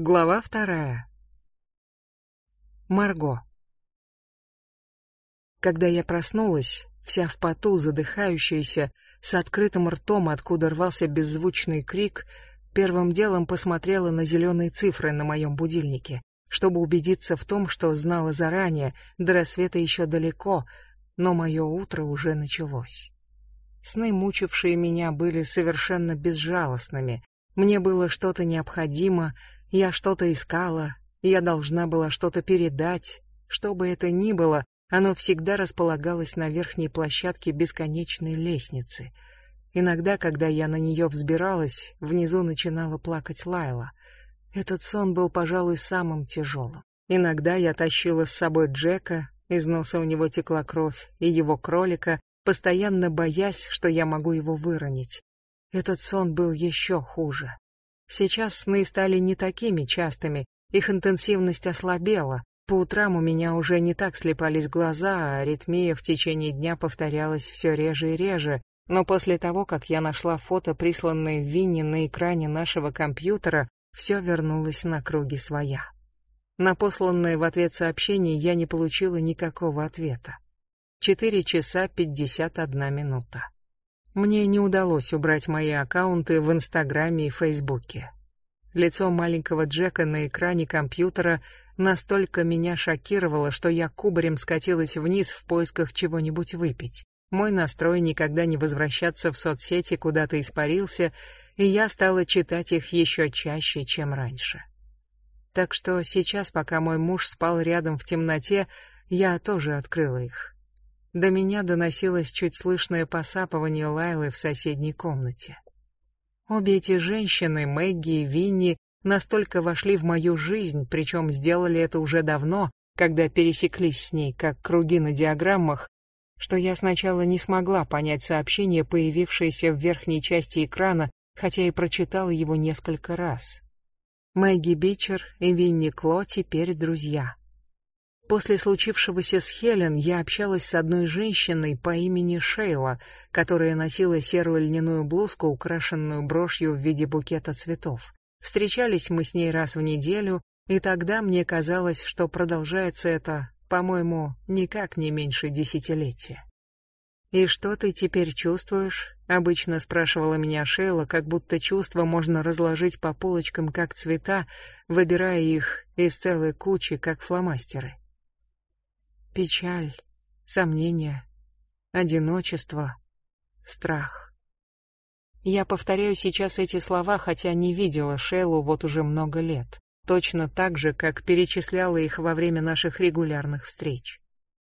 Глава вторая. Марго. Когда я проснулась, вся в поту, задыхающаяся, с открытым ртом, откуда рвался беззвучный крик, первым делом посмотрела на зеленые цифры на моем будильнике, чтобы убедиться в том, что знала заранее, до рассвета еще далеко, но мое утро уже началось. Сны, мучившие меня, были совершенно безжалостными. Мне было что-то необходимо, я что-то искала, я должна была что-то передать. Что бы это ни было, оно всегда располагалось на верхней площадке бесконечной лестницы. Иногда, когда я на нее взбиралась, внизу начинала плакать Лайла. Этот сон был, пожалуй, самым тяжелым. Иногда я тащила с собой Джека, из носа у него текла кровь, и его кролика, постоянно боясь, что я могу его выронить. Этот сон был еще хуже. Сейчас сны стали не такими частыми, их интенсивность ослабела. По утрам у меня уже не так слепались глаза, а аритмия в течение дня повторялась все реже и реже. Но после того, как я нашла фото, присланное Винни на экране нашего компьютера, все вернулось на круги своя. На посланное в ответ сообщение я не получила никакого ответа. Четыре часа пятьдесят одна минута. Мне не удалось убрать мои аккаунты в Инстаграме и Фейсбуке. Лицо маленького Джека на экране компьютера настолько меня шокировало, что я кубарем скатилась вниз в поисках чего-нибудь выпить. Мой настрой никогда не возвращаться в соцсети куда-то испарился, и я стала читать их еще чаще, чем раньше. Так что сейчас, пока мой муж спал рядом в темноте, я тоже открыла их. До меня доносилось чуть слышное посапывание Лайлы в соседней комнате. Обе эти женщины, Мэгги и Винни, настолько вошли в мою жизнь, причем сделали это уже давно, когда пересеклись с ней, как круги на диаграммах, что я сначала не смогла понять сообщение, появившееся в верхней части экрана, хотя и прочитала его несколько раз. Мэгги Бичер и Винни Кло теперь друзья. После случившегося с Хелен я общалась с одной женщиной по имени Шейла, которая носила серую льняную блузку, украшенную брошью в виде букета цветов. Встречались мы с ней раз в неделю, и тогда мне казалось, что продолжается это, по-моему, никак не меньше десятилетия. «И что ты теперь чувствуешь?» — обычно спрашивала меня Шейла, как будто чувства можно разложить по полочкам, как цвета, выбирая их из целой кучи, как фломастеры печаль, сомнения, одиночество, страх. Я повторяю сейчас эти слова, хотя не видела Шеллу вот уже много лет, точно так же, как перечисляла их во время наших регулярных встреч.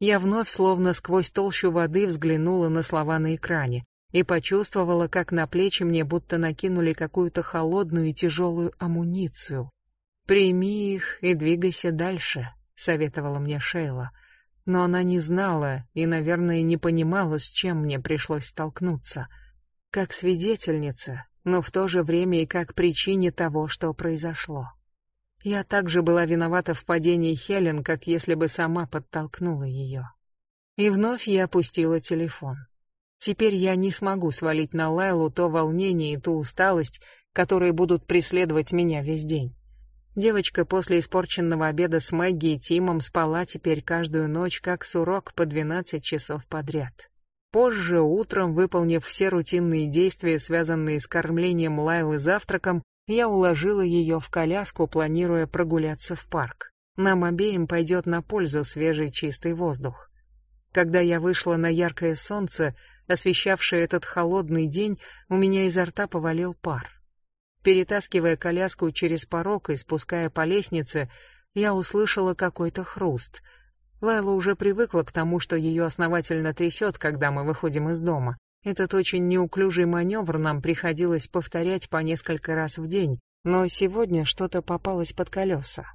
Я вновь, словно сквозь толщу воды, взглянула на слова на экране и почувствовала, как на плечи мне будто накинули какую-то холодную и тяжелую амуницию. «Прими их и двигайся дальше», — советовала мне Шейла но она не знала и, наверное, не понимала, с чем мне пришлось столкнуться. Как свидетельница, но в то же время и как причине того, что произошло. Я также была виновата в падении Хелен, как если бы сама подтолкнула ее. И вновь я опустила телефон. Теперь я не смогу свалить на Лайлу то волнение и ту усталость, которые будут преследовать меня весь день. Девочка после испорченного обеда с Мэгги и Тимом спала теперь каждую ночь как сурок по 12 часов подряд. Позже, утром, выполнив все рутинные действия, связанные с кормлением Лайлы завтраком, я уложила ее в коляску, планируя прогуляться в парк. Нам обеим пойдет на пользу свежий чистый воздух. Когда я вышла на яркое солнце, освещавшее этот холодный день, у меня изо рта повалил пар. Перетаскивая коляску через порог и спуская по лестнице, я услышала какой-то хруст. Лайла уже привыкла к тому, что ее основательно трясет, когда мы выходим из дома. Этот очень неуклюжий маневр нам приходилось повторять по несколько раз в день, но сегодня что-то попалось под колеса.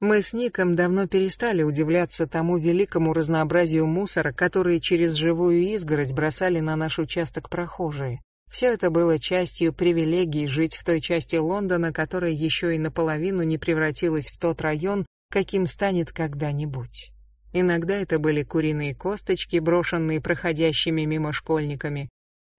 Мы с Ником давно перестали удивляться тому великому разнообразию мусора, который через живую изгородь бросали на наш участок прохожие. Все это было частью привилегий жить в той части Лондона, которая еще и наполовину не превратилась в тот район, каким станет когда-нибудь. Иногда это были куриные косточки, брошенные проходящими мимо школьниками.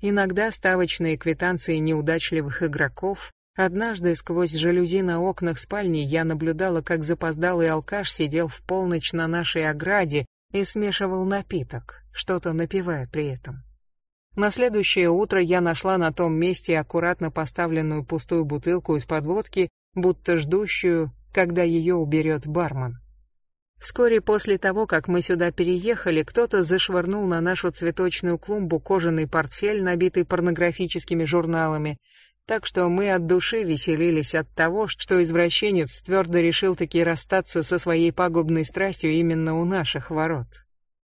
Иногда ставочные квитанции неудачливых игроков, Однажды сквозь жалюзи на окнах спальни я наблюдала, как запоздалый алкаш сидел в полночь на нашей ограде и смешивал напиток, что-то напивая при этом. На следующее утро я нашла на том месте аккуратно поставленную пустую бутылку из-под водки, будто ждущую, когда ее уберет бармен. Вскоре после того, как мы сюда переехали, кто-то зашвырнул на нашу цветочную клумбу кожаный портфель, набитый порнографическими журналами, так что мы от души веселились от того, что извращенец твердо решил таки расстаться со своей пагубной страстью именно у наших ворот.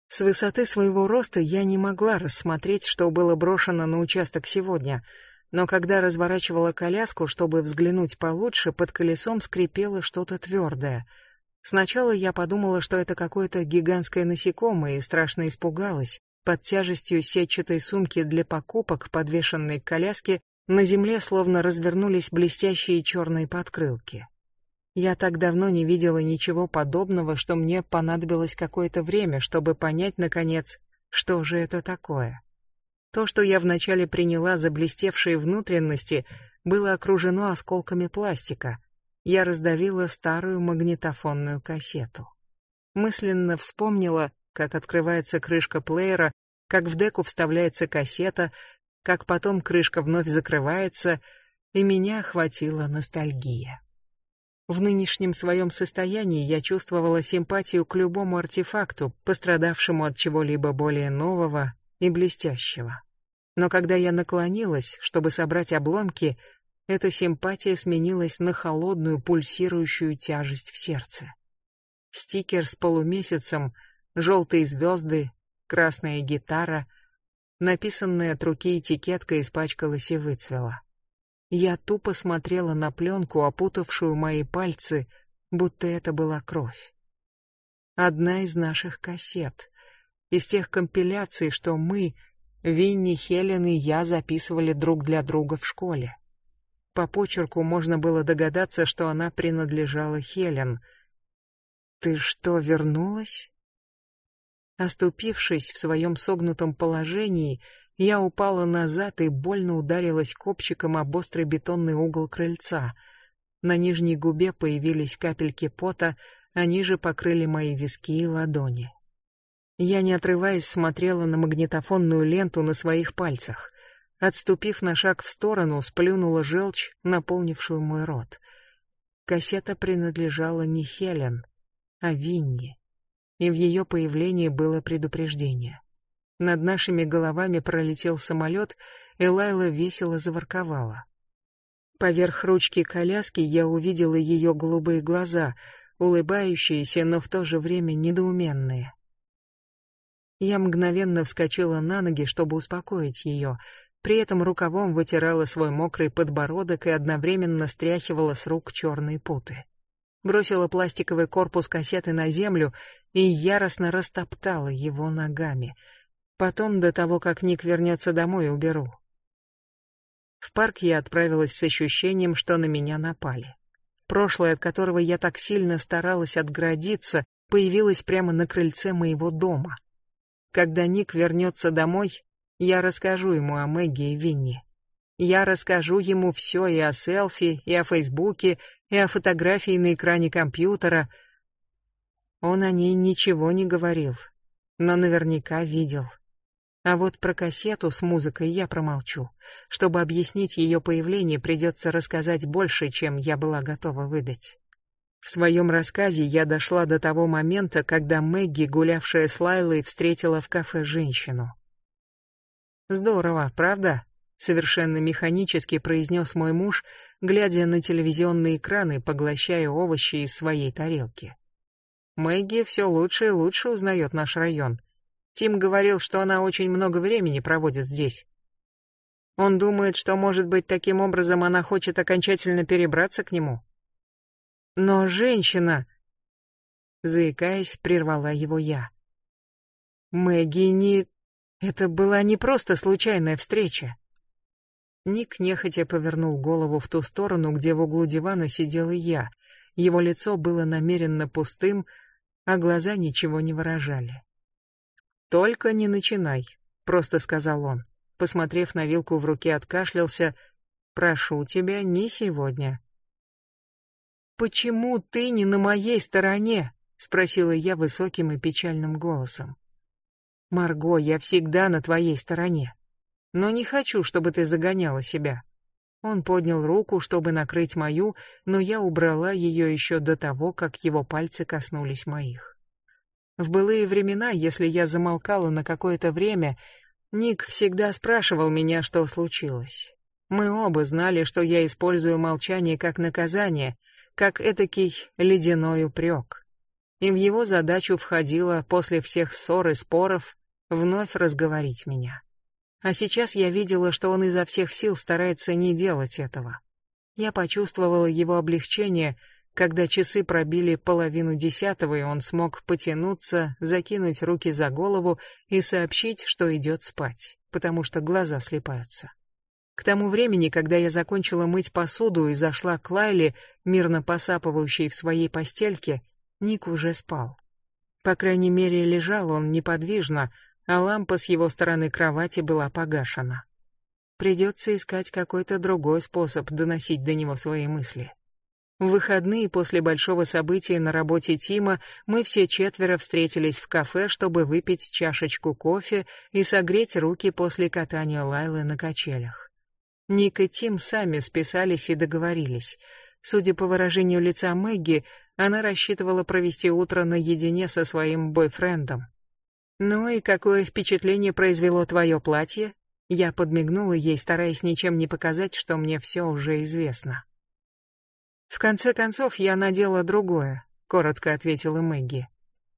С высоты своего роста я не могла рассмотреть, что было брошено на участок сегодня, но когда разворачивала коляску, чтобы взглянуть получше, под колесом скрипело что-то твердое. Сначала я подумала, что это какое-то гигантское насекомое, и страшно испугалась. Под тяжестью сетчатой сумки для покупок, подвешенной к коляске, на земле словно развернулись блестящие черные подкрылки. Я так давно не видела ничего подобного, что мне понадобилось какое-то время, чтобы понять, наконец, что же это такое. То, что я вначале приняла за блестевшие внутренности, было окружено осколками пластика. Я раздавила старую магнитофонную кассету. Мысленно вспомнила, как открывается крышка плеера, как в деку вставляется кассета, как потом крышка вновь закрывается, и меня охватила ностальгия. В нынешнем своем состоянии я чувствовала симпатию к любому артефакту, пострадавшему от чего-либо более нового и блестящего. Но когда я наклонилась, чтобы собрать обломки, эта симпатия сменилась на холодную пульсирующую тяжесть в сердце. Стикер с полумесяцем, желтые звезды, красная гитара, написанная от руки этикетка испачкалась и выцвела. Я тупо смотрела на пленку, опутавшую мои пальцы, будто это была кровь. Одна из наших кассет, из тех компиляций, что мы, Винни, Хелен и я записывали друг для друга в школе. По почерку можно было догадаться, что она принадлежала Хелен. «Ты что, вернулась?» Оступившись в своем согнутом положении, я упала назад и больно ударилась копчиком об острый бетонный угол крыльца. На нижней губе появились капельки пота, а ниже покрыли мои виски и ладони. Я, не отрываясь, смотрела на магнитофонную ленту на своих пальцах. Отступив на шаг в сторону, сплюнула желчь, наполнившую мой рот. Кассета принадлежала не Хелен, а Винни, и в ее появлении было предупреждение. Над нашими головами пролетел самолет, и Лайла весело заворковала. Поверх ручки коляски я увидела ее голубые глаза, улыбающиеся, но в то же время недоуменные. Я мгновенно вскочила на ноги, чтобы успокоить ее, при этом рукавом вытирала свой мокрый подбородок и одновременно стряхивала с рук черные путы. Бросила пластиковый корпус кассеты на землю и яростно растоптала его ногами — Потом, до того, как Ник вернется домой, уберу. В парк я отправилась с ощущением, что на меня напали. Прошлое, от которого я так сильно старалась отгородиться, появилось прямо на крыльце моего дома. Когда Ник вернется домой, я расскажу ему о Мэгги и Винни. Я расскажу ему все и о селфи, и о Фейсбуке, и о фотографии на экране компьютера. Он о ней ничего не говорил, но наверняка видел. А вот про кассету с музыкой я промолчу. Чтобы объяснить ее появление, придется рассказать больше, чем я была готова выдать. В своем рассказе я дошла до того момента, когда Мэгги, гулявшая с Лайлой, встретила в кафе женщину. «Здорово, правда?» — совершенно механически произнес мой муж, глядя на телевизионные экраны, поглощая овощи из своей тарелки. «Мэгги все лучше и лучше узнает наш район. Тим говорил, что она очень много времени проводит здесь. Он думает, что, может быть, таким образом она хочет окончательно перебраться к нему. Но женщина, заикаясь, прервала его я. Мэгги не... Это была не просто случайная встреча. Ник нехотя повернул голову в ту сторону, где в углу дивана сидела я. Его лицо было намеренно пустым, а глаза ничего не выражали. Только не начинай, просто сказал он. Посмотрев на вилку в руке, откашлялся. Прошу тебя, не сегодня. Почему ты не на моей стороне? спросила я высоким и печальным голосом. Марго, я всегда на твоей стороне. Но не хочу, чтобы ты загоняла себя. Он поднял руку, чтобы накрыть мою, но я убрала ее еще до того, как его пальцы коснулись моих. В былые времена, если я замолкала на какое-то время, Ник всегда спрашивал меня, что случилось. Мы оба знали, что я использую молчание как наказание, как этакий ледяной упрек. И в его задачу входило после всех ссор и споров вновь разговорить меня. А сейчас я видела, что он изо всех сил старается не делать этого. Я почувствовала его облегчение, когда часы пробили половину десятого, и он смог потянуться, закинуть руки за голову и сообщить, что идет спать, потому что глаза слепаются. К тому времени, когда я закончила мыть посуду и зашла к Лайле, мирно посапывающей в своей постельке, Ник уже спал. По крайней мере, лежал он неподвижно, а лампа с его стороны кровати была погашена. Придется искать какой-то другой способ доносить до него свои мысли. В выходные после большого события на работе Тима мы все четверо встретились в кафе, чтобы выпить чашечку кофе и согреть руки после катания Лайлы на качелях. Ник и Тим сами списались и договорились. Судя по выражению лица Мэгги, она рассчитывала провести утро наедине со своим бойфрендом. «Ну и какое впечатление произвело твое платье?» Я подмигнула ей, стараясь ничем не показать, что мне все уже известно. «В конце концов, я надела другое», — коротко ответила Мэгги.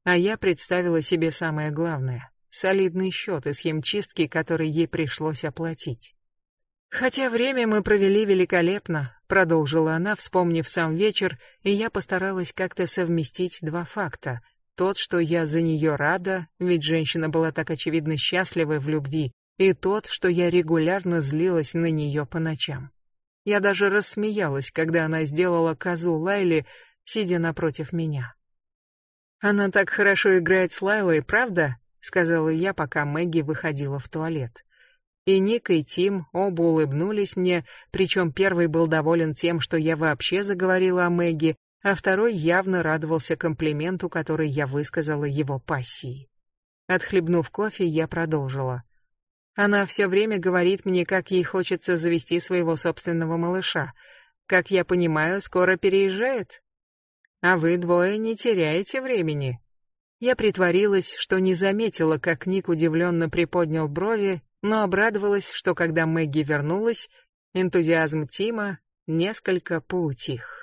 А я представила себе самое главное — солидный счет из химчистки, который ей пришлось оплатить. «Хотя время мы провели великолепно», — продолжила она, вспомнив сам вечер, и я постаралась как-то совместить два факта — тот, что я за нее рада, ведь женщина была так очевидно счастлива в любви, и тот, что я регулярно злилась на нее по ночам. Я даже рассмеялась, когда она сделала козу Лайли, сидя напротив меня. «Она так хорошо играет с Лайлой, правда?» — сказала я, пока Мэгги выходила в туалет. И Ник, и Тим оба улыбнулись мне, причем первый был доволен тем, что я вообще заговорила о Мэгги, а второй явно радовался комплименту, который я высказала его пассии. Отхлебнув кофе, я продолжила. Она все время говорит мне, как ей хочется завести своего собственного малыша. Как я понимаю, скоро переезжает. А вы двое не теряете времени. Я притворилась, что не заметила, как Ник удивленно приподнял брови, но обрадовалась, что когда Мэгги вернулась, энтузиазм Тима несколько поутих.